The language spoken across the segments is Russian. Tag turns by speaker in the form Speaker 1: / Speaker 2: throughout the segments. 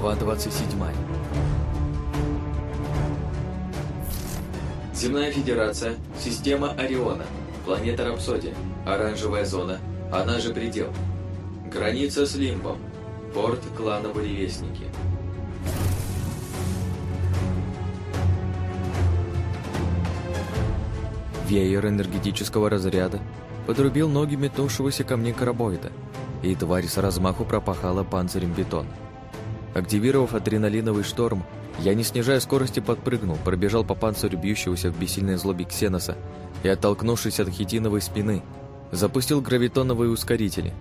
Speaker 1: Глава 27 Земная Федерация, система Ориона, планета Рапсодия, оранжевая зона, она же предел. Граница с Лимбом, порт клана Буревестники. Веер энергетического разряда подрубил ноги метнувшегося ко мне карабоида, и тварь с размаху пропахала панцирем бетон. Активировав адреналиновый шторм, я, не снижая скорости, подпрыгнул, пробежал по панцирю бьющегося в бессильной злобе Ксеноса и, оттолкнувшись от хитиновой спины, запустил гравитоновые ускорители.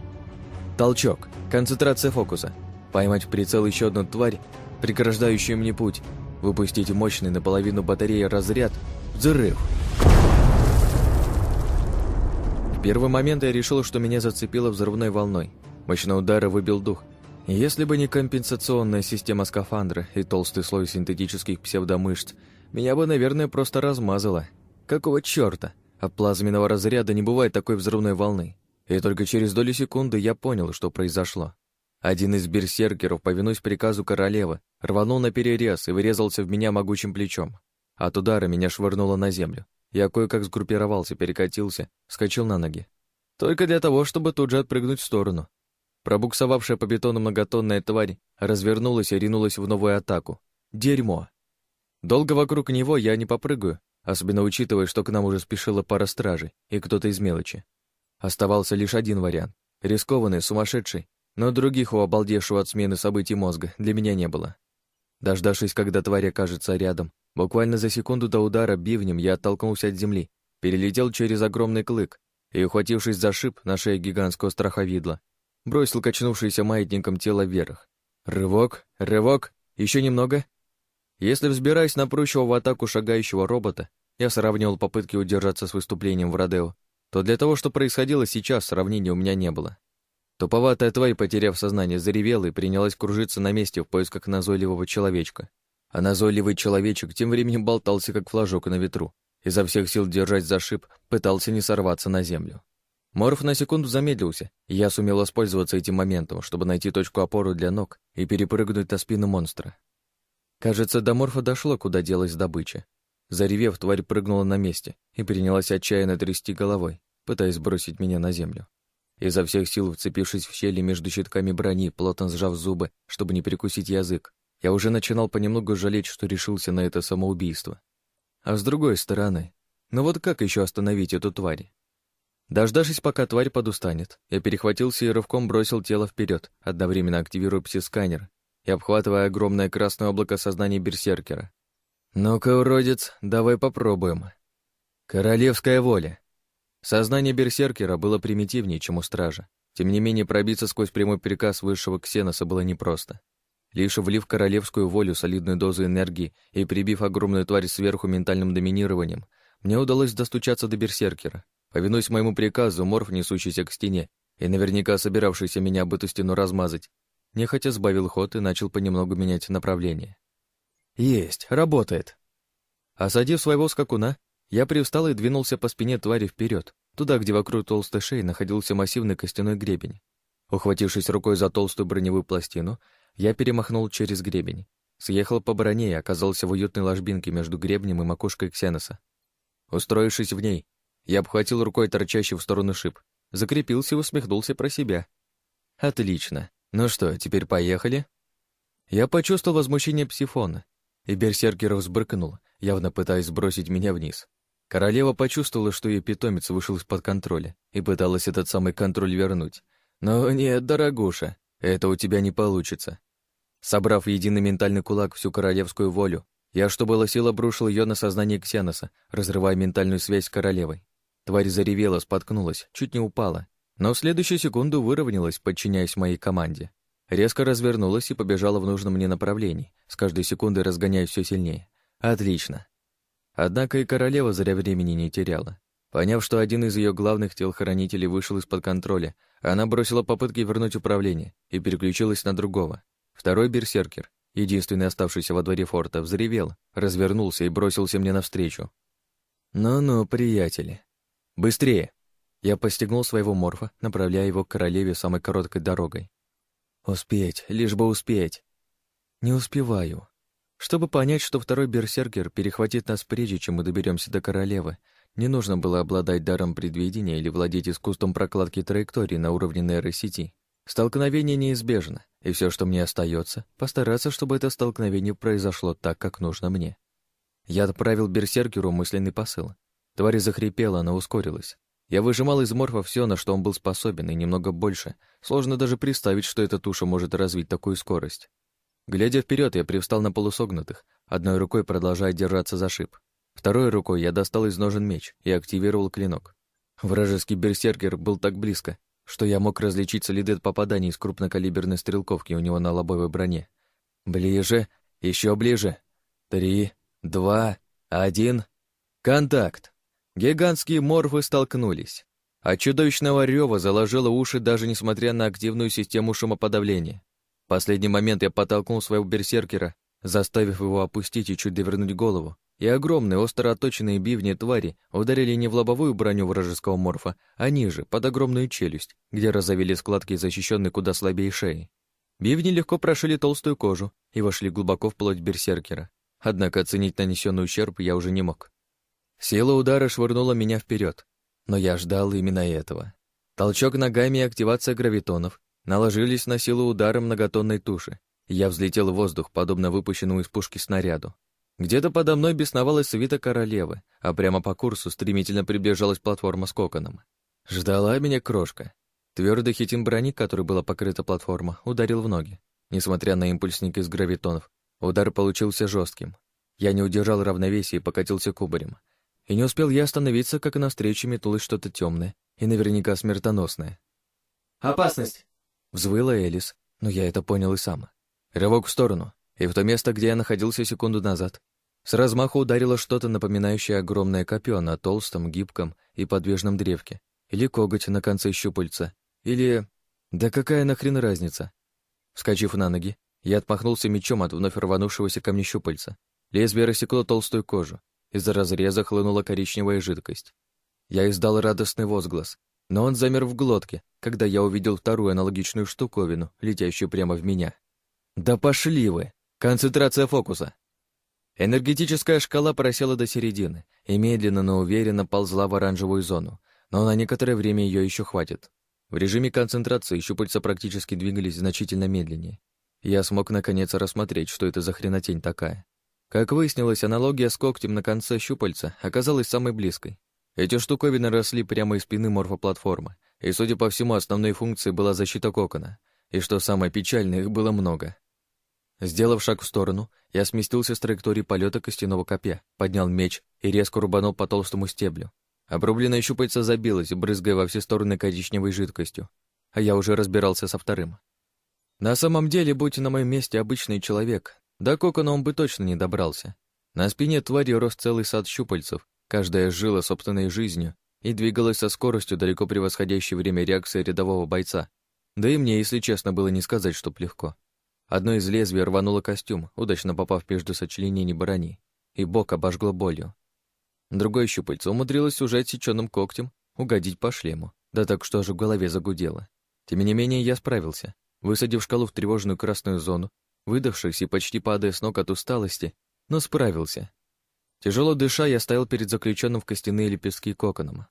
Speaker 1: Толчок, концентрация фокуса, поймать в прицел еще одну тварь, преграждающую мне путь, выпустить мощный наполовину батареи разряд, взрыв. В первый момент я решил, что меня зацепило взрывной волной. Мощный удар выбил дух. Если бы не компенсационная система скафандра и толстый слой синтетических псевдомышц, меня бы, наверное, просто размазало. Какого чёрта? От плазменного разряда не бывает такой взрывной волны. И только через долю секунды я понял, что произошло. Один из берсеркеров, повинуясь приказу королевы, рванул на перерез и вырезался в меня могучим плечом. От удара меня швырнуло на землю. Я кое-как сгруппировался, перекатился, вскочил на ноги. Только для того, чтобы тут же отпрыгнуть в сторону. Пробуксовавшая по бетону многотонная тварь развернулась и ринулась в новую атаку. Дерьмо. Долго вокруг него я не попрыгаю, особенно учитывая, что к нам уже спешила пара стражей и кто-то из мелочи. Оставался лишь один вариант. Рискованный, сумасшедший, но других у обалдевшего от смены событий мозга для меня не было. Дождавшись, когда тварь окажется рядом, Буквально за секунду до удара бивнем я оттолкнулся от земли, перелетел через огромный клык и, ухватившись за шип на шее гигантского страховидла, бросил качнувшееся маятником тело вверх. Рывок, рывок, еще немного. Если взбираясь на прущего в атаку шагающего робота, я сравнивал попытки удержаться с выступлением в Родео, то для того, что происходило сейчас, сравнения у меня не было. Туповатая тварь, потеряв сознание, заревела и принялась кружиться на месте в поисках назойливого человечка а назойливый человечек тем временем болтался, как флажок на ветру, изо всех сил держать за шип, пытался не сорваться на землю. Морф на секунду замедлился, и я сумел воспользоваться этим моментом, чтобы найти точку опоры для ног и перепрыгнуть на спину монстра. Кажется, до Морфа дошло, куда делась добыча. Заревев, тварь прыгнула на месте и принялась отчаянно трясти головой, пытаясь бросить меня на землю. Изо всех сил, вцепившись в щели между щитками брони, плотно сжав зубы, чтобы не прикусить язык, я уже начинал понемногу жалеть, что решился на это самоубийство. А с другой стороны, ну вот как еще остановить эту тварь? Дождавшись, пока тварь подустанет, я перехватился и рывком бросил тело вперед, одновременно активируя пси-сканер и обхватывая огромное красное облако сознания берсеркера. «Ну-ка, уродец, давай попробуем». Королевская воля. Сознание берсеркера было примитивнее, чем у стража. Тем не менее, пробиться сквозь прямой приказ высшего ксеноса было непросто. Лишь влив королевскую волю солидную дозу энергии и прибив огромную тварь сверху ментальным доминированием, мне удалось достучаться до берсеркера. Повинуясь моему приказу, морф, несущийся к стене и наверняка собиравшийся меня об эту стену размазать, нехотя сбавил ход и начал понемногу менять направление. «Есть, работает!» Осадив своего скакуна, я привстал и двинулся по спине твари вперед, туда, где вокруг толстой шеи находился массивный костяной гребень. Ухватившись рукой за толстую броневую пластину, я перемахнул через гребень, съехал по броне и оказался в уютной ложбинке между гребнем и макушкой Ксеноса. Устроившись в ней, я обхватил рукой торчащий в сторону шип, закрепился и усмехнулся про себя. «Отлично. Ну что, теперь поехали?» Я почувствовал возмущение псифона, и берсеркер взбрыкнул, явно пытаясь сбросить меня вниз. Королева почувствовала, что ее питомец вышел из-под контроля и пыталась этот самый контроль вернуть. «Но нет, дорогуша, это у тебя не получится. Собрав в единый ментальный кулак всю королевскую волю, я, что было сил, обрушил ее на сознание Ксеноса, разрывая ментальную связь с королевой. Тварь заревела, споткнулась, чуть не упала, но в следующую секунду выровнялась, подчиняясь моей команде. Резко развернулась и побежала в нужном мне направлении, с каждой секундой разгоняясь все сильнее. Отлично. Однако и королева зря времени не теряла. Поняв, что один из ее главных телохранителей вышел из-под контроля, она бросила попытки вернуть управление и переключилась на другого. Второй берсеркер, единственный оставшийся во дворе форта, взревел, развернулся и бросился мне навстречу. «Ну-ну, приятели. Быстрее!» Я постигнул своего морфа, направляя его к королеве самой короткой дорогой. «Успеть, лишь бы успеть!» Не успеваю. Чтобы понять, что второй берсеркер перехватит нас прежде, чем мы доберемся до королевы, не нужно было обладать даром предвидения или владеть искусством прокладки траектории на уровне нейросети. Столкновение неизбежно, и все, что мне остается, постараться, чтобы это столкновение произошло так, как нужно мне. Я отправил берсеркеру мысленный посыл. Тварь захрипела, она ускорилась. Я выжимал из морфа все, на что он был способен, и немного больше. Сложно даже представить, что эта туша может развить такую скорость. Глядя вперед, я привстал на полусогнутых, одной рукой продолжая держаться за шип. Второй рукой я достал из ножен меч и активировал клинок. Вражеский берсеркер был так близко, что я мог различить следы от попаданий из крупнокалиберной стрелковки у него на лобовой броне. Ближе, еще ближе. Три, два, один. Контакт! Гигантские морфы столкнулись. От чудовищного рева заложило уши даже несмотря на активную систему шумоподавления. В последний момент я подтолкнул своего берсеркера, заставив его опустить и чуть довернуть голову, и огромные остро оточенные бивни твари ударили не в лобовую броню вражеского морфа, а ниже, под огромную челюсть, где разовели складки, защищенные куда слабее шеи. Бивни легко прошили толстую кожу и вошли глубоко в плоть берсеркера. Однако оценить нанесенный ущерб я уже не мог. Сила удара швырнула меня вперед, но я ждал именно этого. Толчок ногами и активация гравитонов наложились на силу удара многотонной туши. Я взлетел в воздух, подобно выпущенному из пушки снаряду. Где-то подо мной бесновалась свита королевы, а прямо по курсу стремительно приближалась платформа с коконом. Ждала меня крошка. Твердый хитин брони, которой была покрыта платформа, ударил в ноги. Несмотря на импульсник из гравитонов, удар получился жестким. Я не удержал равновесия и покатился кубарем. И не успел я остановиться, как навстречу метнулось что-то темное и наверняка смертоносное.
Speaker 2: «Опасность!»
Speaker 1: — взвыла Элис, но я это понял и сам. Рывок в сторону, и в то место, где я находился секунду назад, с размаху ударило что-то напоминающее огромное копье на толстом, гибком и подвижном древке, или коготь на конце щупальца, или... Да какая нахрен разница? Вскочив на ноги, я отмахнулся мечом от вновь рванувшегося ко мне щупальца. Лезвие рассекло толстую кожу, из разреза хлынула коричневая жидкость. Я издал радостный возглас, но он замер в глотке, когда я увидел вторую аналогичную штуковину, летящую прямо в меня. «Да пошли вы! Концентрация фокуса!» Энергетическая шкала просела до середины и медленно, но уверенно ползла в оранжевую зону, но на некоторое время ее еще хватит. В режиме концентрации щупальца практически двигались значительно медленнее. Я смог наконец рассмотреть, что это за хренотень такая. Как выяснилось, аналогия с когтем на конце щупальца оказалась самой близкой. Эти штуковины росли прямо из спины морфоплатформы, и, судя по всему, основной функцией была защита кокона. И что самое печальное, их было много. Сделав шаг в сторону, я сместился с траектории полета костяного копья, поднял меч и резко рубанул по толстому стеблю. Обрубленное щупальце забилось, брызгая во все стороны коричневой жидкостью, а я уже разбирался со вторым. На самом деле, будь на моем месте обычный человек, до кокона он бы точно не добрался. На спине твари рос целый сад щупальцев, каждая жила собственной жизнью и двигалась со скоростью, далеко превосходящей время реакции рядового бойца. Да и мне, если честно, было не сказать, чтоб легко. Одно из лезвий рвануло костюм, удачно попав между сочленений брони, и бок обожгло болью. Другое щупальце умудрилось уже отсеченным когтем угодить по шлему, да так что же в голове загудело. Тем не менее, я справился. Высадив шкалу в тревожную красную зону, Выдохшись и почти падая с ног от усталости, но справился. Тяжело дыша, я стоял перед заключенным в костяные лепестки коконом.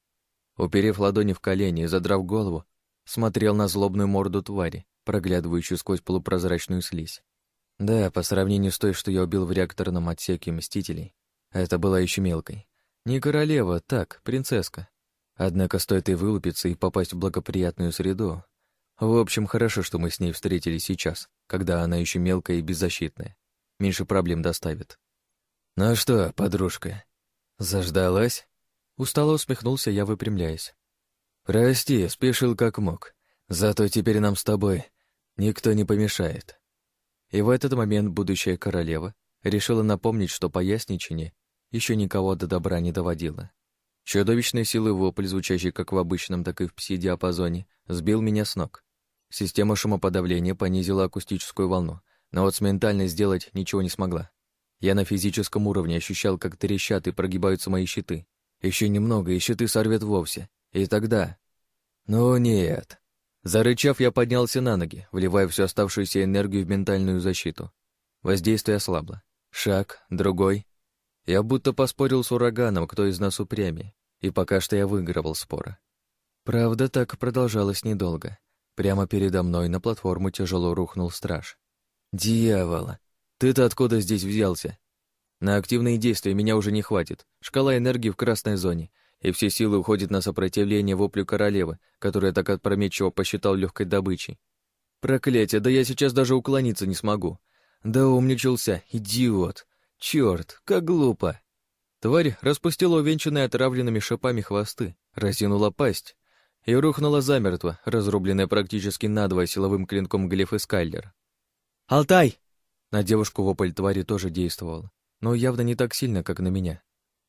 Speaker 1: Уперев ладони в колени и задрав голову, смотрел на злобную морду твари, проглядывающую сквозь полупрозрачную слизь. Да, по сравнению с той, что я убил в реакторном отсеке Мстителей, это была еще мелкой. Не королева, так, принцесска. Однако стоит ей вылупиться и попасть в благоприятную среду, в общем, хорошо, что мы с ней встретились сейчас, когда она еще мелкая и беззащитная. Меньше проблем доставит. «Ну что, подружка, заждалась?» Устало усмехнулся я, выпрямляясь. «Прости, спешил как мог. Зато теперь нам с тобой никто не помешает». И в этот момент будущая королева решила напомнить, что поясничение еще никого до добра не доводило. Чудовищной силы вопль, звучащий как в обычном, так и в пси-диапазоне, сбил меня с ног. Система шумоподавления понизила акустическую волну, но вот с ментальной сделать ничего не смогла. Я на физическом уровне ощущал, как трещат и прогибаются мои щиты. Еще немного, и щиты сорвет вовсе. И тогда... Ну нет. Зарычав, я поднялся на ноги, вливая всю оставшуюся энергию в ментальную защиту. Воздействие ослабло. Шаг, другой. Я будто поспорил с ураганом, кто из нас упрямее, и пока что я выигрывал спора. Правда, так продолжалось недолго. Прямо передо мной на платформу тяжело рухнул страж. «Дьявола! Ты-то откуда здесь взялся? На активные действия меня уже не хватит. Шкала энергии в красной зоне, и все силы уходят на сопротивление воплю королевы, которую я так опрометчиво посчитал легкой добычей. Проклятие, да я сейчас даже уклониться не смогу. Да умничался, идиот. Черт, как глупо. Тварь распустила увенчанные отравленными шипами хвосты, разинула пасть и рухнула замертво, разрубленная практически надвое силовым клинком глиф и скайлер. «Алтай!» На девушку вопль твари тоже действовал, но явно не так сильно, как на меня.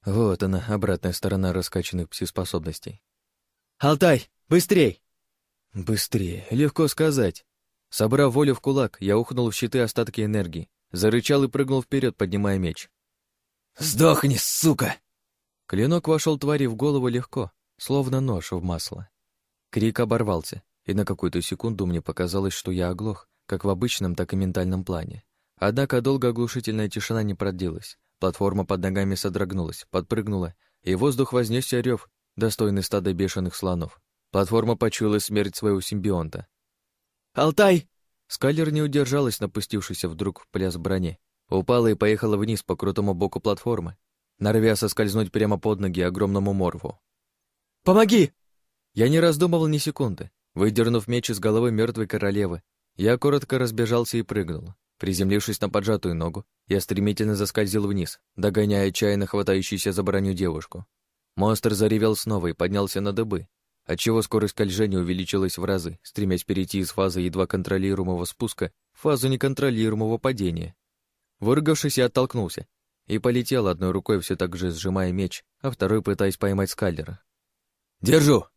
Speaker 1: Вот она, обратная сторона раскачанных пси-способностей. «Алтай, быстрей!» «Быстрее, легко сказать. Собрав волю в кулак, я ухнул в щиты остатки энергии, зарычал и прыгнул вперед, поднимая меч. «Сдохни, сука!» Клинок вошел твари в голову легко, словно нож в масло. Крик оборвался, и на какую-то секунду мне показалось, что я оглох, как в обычном, так и ментальном плане. Однако долго оглушительная тишина не продлилась. Платформа под ногами содрогнулась, подпрыгнула, и воздух вознесся рев, достойный стада бешеных слонов. Платформа почуяла смерть своего симбионта. «Алтай!» Скайлер не удержалась, напустившись вдруг в пляс брони. Упала и поехала вниз по крутому боку платформы, норовя соскользнуть прямо под ноги огромному морфу. «Помоги!» Я не раздумывал ни секунды. Выдернув меч из головы мертвой королевы, я коротко разбежался и прыгнул. Приземлившись на поджатую ногу, я стремительно заскользил вниз, догоняя отчаянно хватающуюся за броню девушку. Монстр заревел снова и поднялся на дыбы, отчего скорость скольжения увеличилась в разы, стремясь перейти из фазы едва контролируемого спуска в фазу неконтролируемого падения. Выругавшись, я оттолкнулся и полетел одной рукой, все так же сжимая меч, а второй пытаясь поймать скальдера. «Держу!»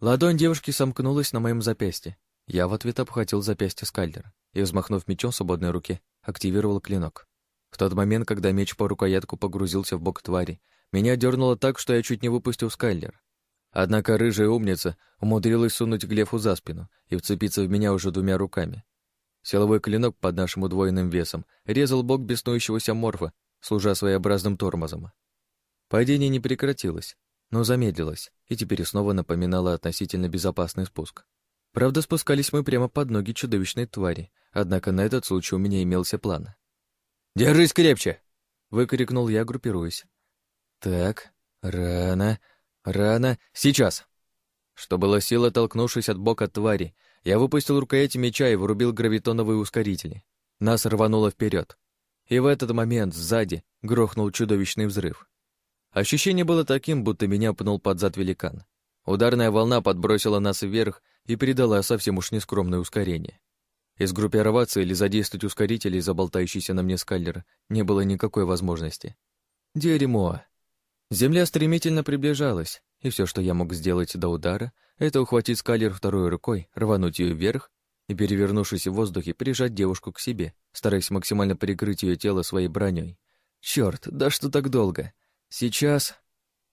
Speaker 1: Ладонь девушки сомкнулась на моем запястье. Я в ответ обхватил запястье скальдера и, взмахнув мечом свободной руке, активировал клинок. В тот момент, когда меч по рукоятку погрузился в бок твари, меня дернуло так, что я чуть не выпустил скайлер. Однако рыжая умница умудрилась сунуть Глефу за спину и вцепиться в меня уже двумя руками. Силовой клинок под нашим удвоенным весом резал бок беснующегося морфа, служа своеобразным тормозом. Падение не прекратилось, но замедлилась и теперь снова напоминала относительно безопасный спуск. Правда, спускались мы прямо под ноги чудовищной твари, однако на этот случай у меня имелся план. «Держись крепче!» — выкрикнул я, группируясь. «Так, рано, рано, сейчас!» Что было сила, толкнувшись от бока твари, я выпустил рукоять меча и врубил гравитоновые ускорители. Нас рвануло вперед. И в этот момент сзади грохнул чудовищный взрыв. Ощущение было таким, будто меня пнул под зад великан. Ударная волна подбросила нас вверх и придала совсем уж нескромное ускорение. Изгруппироваться или задействовать ускорители из-за болтающейся на мне скаллера не было никакой возможности. Дерьмо. Земля стремительно приближалась, и все, что я мог сделать до удара, это ухватить скаллер второй рукой, рвануть ее вверх и, перевернувшись в воздухе, прижать девушку к себе, стараясь максимально прикрыть ее тело своей броней. Черт, да что так долго? Сейчас...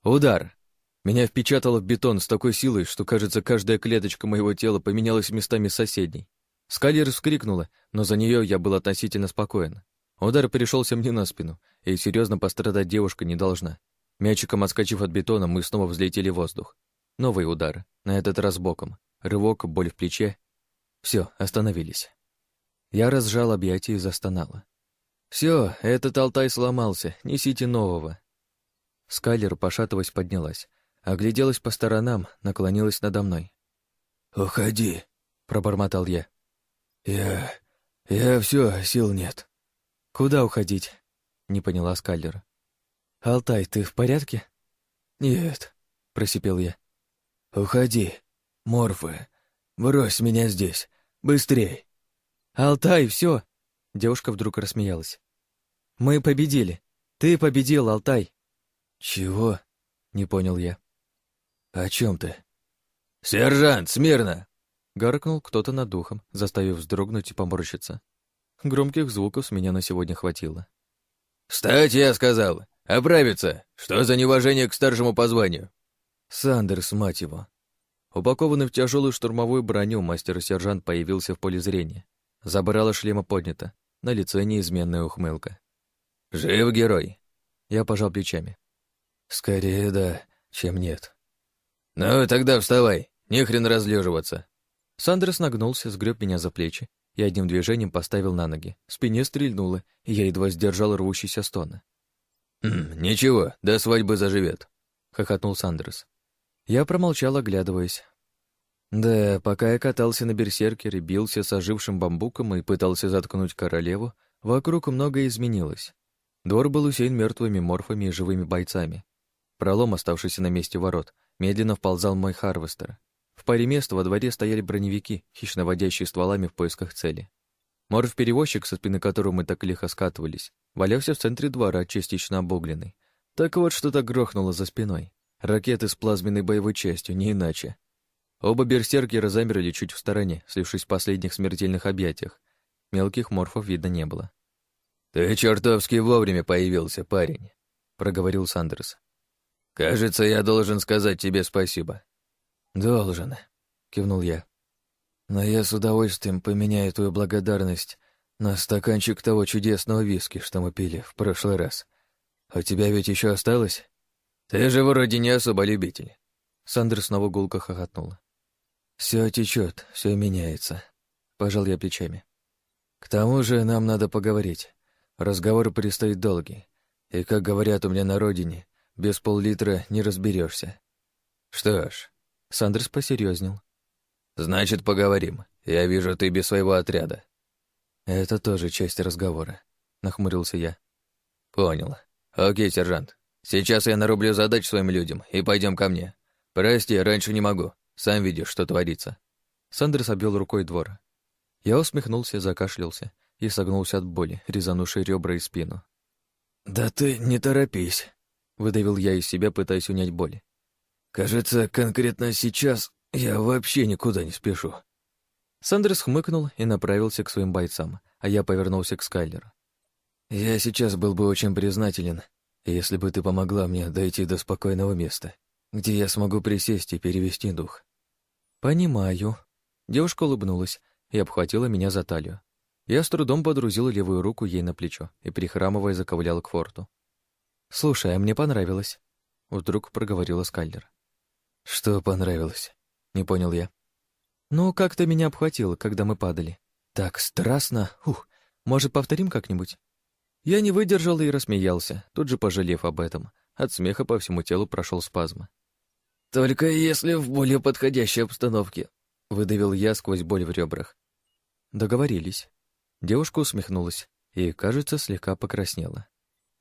Speaker 1: Удар! Меня впечатало в бетон с такой силой, что, кажется, каждая клеточка моего тела поменялась местами соседней. Скалер вскрикнула, но за нее я был относительно спокоен. Удар перешелся мне на спину, и серьезно пострадать девушка не должна. Мячиком отскочив от бетона, мы снова взлетели в воздух. Новый удар, на этот раз боком. Рывок, боль в плече. Все, остановились. Я разжал объятия и застонала. Все, этот Алтай сломался, несите нового. Скайлер, пошатываясь, поднялась. Огляделась по сторонам, наклонилась надо мной. «Уходи», — пробормотал я. «Я... я все, сил нет». «Куда уходить?» — не поняла Скайлер. «Алтай, ты в порядке?» «Нет», — просипел я. «Уходи, Морфы. Брось меня здесь. Быстрей!» «Алтай, все!» Девушка вдруг рассмеялась. «Мы победили. Ты победил, Алтай!» «Чего?» — не понял я. «О чем ты?» «Сержант, смирно!» — гаркнул кто-то над духом, заставив вздрогнуть и поморщиться. Громких звуков с меня на сегодня хватило. «Встать, я сказал! Оправиться! Что за неуважение к старшему по званию?» «Сандерс, мать его!» Упакованный в тяжелую штурмовую броню, мастер-сержант появился в поле зрения. Забрало шлема поднято. на лице неизменная ухмылка. «Жив герой!» Я пожал плечами. «Скорее да, чем нет». «Ну, тогда вставай, не хрен разлеживаться». Сандерс нагнулся, сгреб меня за плечи и одним движением поставил на ноги. В спине стрельнуло, и я едва сдержал рвущийся стон. «Хм, «Ничего, до свадьбы заживет», — хохотнул Сандерс. Я промолчал, оглядываясь. Да, пока я катался на берсеркере, бился с ожившим бамбуком и пытался заткнуть королеву, вокруг многое изменилось. Двор был усеян мертвыми морфами и живыми бойцами. Пролом, оставшийся на месте ворот, медленно вползал мой Харвестер. В паре мест во дворе стояли броневики, хищно водящие стволами в поисках цели. Морф-перевозчик, со спины которого мы так лихо скатывались, валялся в центре двора, частично обугленный. Так вот, что-то грохнуло за спиной. Ракеты с плазменной боевой частью, не иначе. Оба берсеркера замерли чуть в стороне, слившись в последних смертельных объятиях. Мелких морфов видно не было. «Ты чертовски вовремя появился, парень», — проговорил Сандерс. «Кажется, я должен сказать тебе спасибо». «Должен», — кивнул я. «Но я с удовольствием поменяю твою благодарность на стаканчик того чудесного виски, что мы пили в прошлый раз. А у тебя ведь еще осталось?» «Ты же вроде не особо любитель». Сандерс снова гулко хохотнула. Все течет, все меняется. Пожал я плечами. К тому же нам надо поговорить. Разговор предстоит долгий. И, как говорят у меня на родине, без пол-литра не разберешься. Что ж, Сандрс посерьезнел. Значит, поговорим. Я вижу, ты без своего отряда. Это тоже часть разговора, нахмурился я. Понял. Окей, сержант. Сейчас я нарублю задач своим людям и пойдем ко мне. Прости, раньше не могу. Сам видишь, что творится». Сандерс обвел рукой двор. Я усмехнулся, закашлялся и согнулся от боли, резанувшей ребра и спину. «Да ты не торопись», — выдавил я из себя, пытаясь унять боль. «Кажется, конкретно сейчас я вообще никуда не спешу». Сандерс хмыкнул и направился к своим бойцам, а я повернулся к Скайлеру. «Я сейчас был бы очень признателен, если бы ты помогла мне дойти до спокойного места где я смогу присесть и перевести дух. Понимаю. Девушка улыбнулась и обхватила меня за талию. Я с трудом подрузил левую руку ей на плечо и, прихрамывая, заковылял к форту. «Слушай, а мне понравилось», — вдруг проговорила Скальдер. «Что понравилось?» — не понял я. «Ну, как ты меня обхватила, когда мы падали. Так страстно. Ух, может, повторим как-нибудь?» Я не выдержал и рассмеялся, тут же пожалев об этом. От смеха по всему телу прошел спазм. «Только если в более подходящей обстановке», — выдавил я сквозь боль в ребрах. Договорились. Девушка усмехнулась и, кажется, слегка покраснела.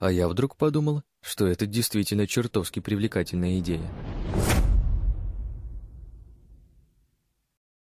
Speaker 1: А я вдруг подумал, что это действительно чертовски привлекательная идея.